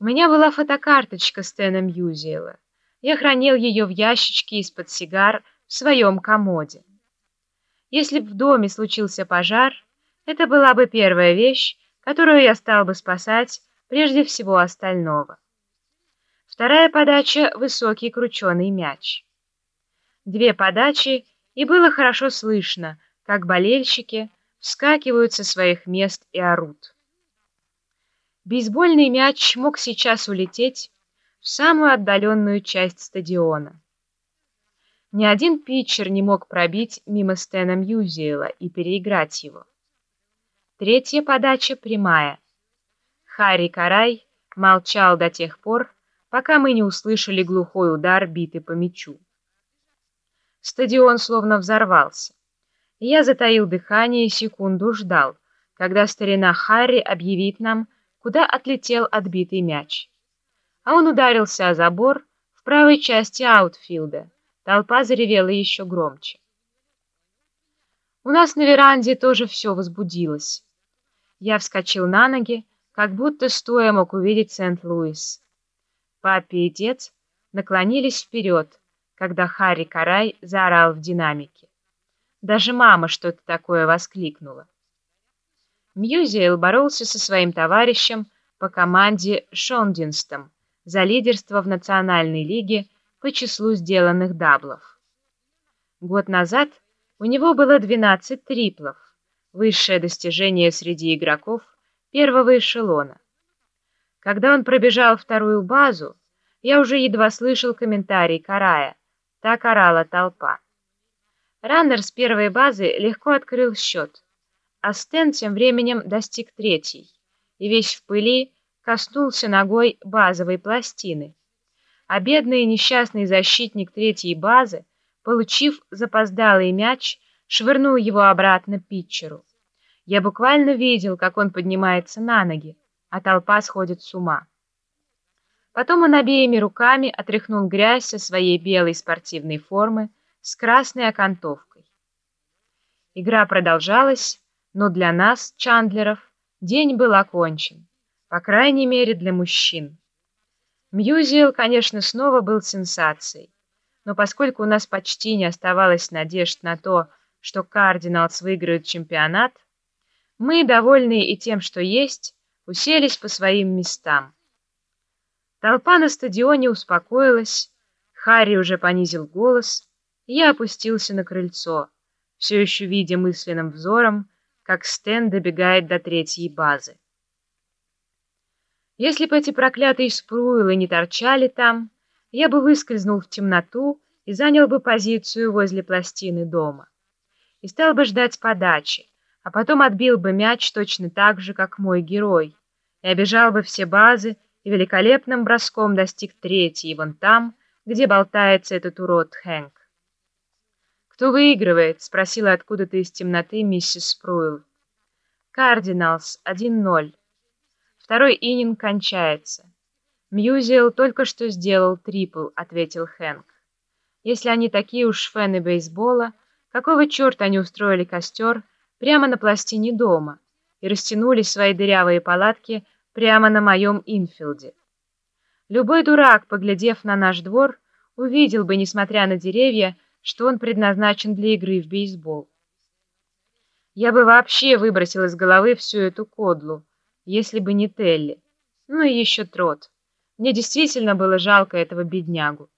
У меня была фотокарточка Стэна Мьюзиэла. Я хранил ее в ящичке из-под сигар в своем комоде. Если бы в доме случился пожар, это была бы первая вещь, которую я стал бы спасать прежде всего остального. Вторая подача — высокий крученый мяч. Две подачи, и было хорошо слышно, как болельщики вскакивают со своих мест и орут. Бейсбольный мяч мог сейчас улететь в самую отдаленную часть стадиона. Ни один питчер не мог пробить мимо Стэна Мьюзиэла и переиграть его. Третья подача прямая. Харри Карай молчал до тех пор, пока мы не услышали глухой удар, битый по мячу. Стадион словно взорвался. Я затаил дыхание и секунду ждал, когда старина Харри объявит нам, куда отлетел отбитый мяч. А он ударился о забор в правой части аутфилда. Толпа заревела еще громче. У нас на веранде тоже все возбудилось. Я вскочил на ноги, как будто стоя мог увидеть Сент-Луис. Папе и дед наклонились вперед, когда Харри Карай заорал в динамике. Даже мама что-то такое воскликнула. Мьюзиэл боролся со своим товарищем по команде Шондинстом за лидерство в Национальной лиге по числу сделанных даблов. Год назад у него было 12 триплов, высшее достижение среди игроков первого эшелона. Когда он пробежал вторую базу, я уже едва слышал комментарий Карая. Так орала толпа. Раннер с первой базы легко открыл счет а Стэн тем временем достиг третьей и весь в пыли коснулся ногой базовой пластины. А бедный несчастный защитник третьей базы, получив запоздалый мяч, швырнул его обратно питчеру. Я буквально видел, как он поднимается на ноги, а толпа сходит с ума. Потом он обеими руками отряхнул грязь со своей белой спортивной формы с красной окантовкой. Игра продолжалась, но для нас, Чандлеров, день был окончен, по крайней мере для мужчин. Мьюзиэл, конечно, снова был сенсацией, но поскольку у нас почти не оставалось надежд на то, что Кардиналс выиграет чемпионат, мы, довольные и тем, что есть, уселись по своим местам. Толпа на стадионе успокоилась, Харри уже понизил голос, и я опустился на крыльцо, все еще видя мысленным взором, как Стэн добегает до третьей базы. Если бы эти проклятые спруилы не торчали там, я бы выскользнул в темноту и занял бы позицию возле пластины дома. И стал бы ждать подачи, а потом отбил бы мяч точно так же, как мой герой, и обежал бы все базы и великолепным броском достиг третьей, вон там, где болтается этот урод Хэнк. «Кто выигрывает?» — спросила откуда-то из темноты миссис Спруил. «Кардиналс, 1-0. Второй ининг кончается. Мьюзиэл только что сделал трипл», — ответил Хэнк. «Если они такие уж фэны бейсбола, какого черта они устроили костер прямо на пластине дома и растянули свои дырявые палатки прямо на моем инфилде? Любой дурак, поглядев на наш двор, увидел бы, несмотря на деревья, что он предназначен для игры в бейсбол. Я бы вообще выбросил из головы всю эту кодлу, если бы не Телли. Ну и еще Трот. Мне действительно было жалко этого беднягу.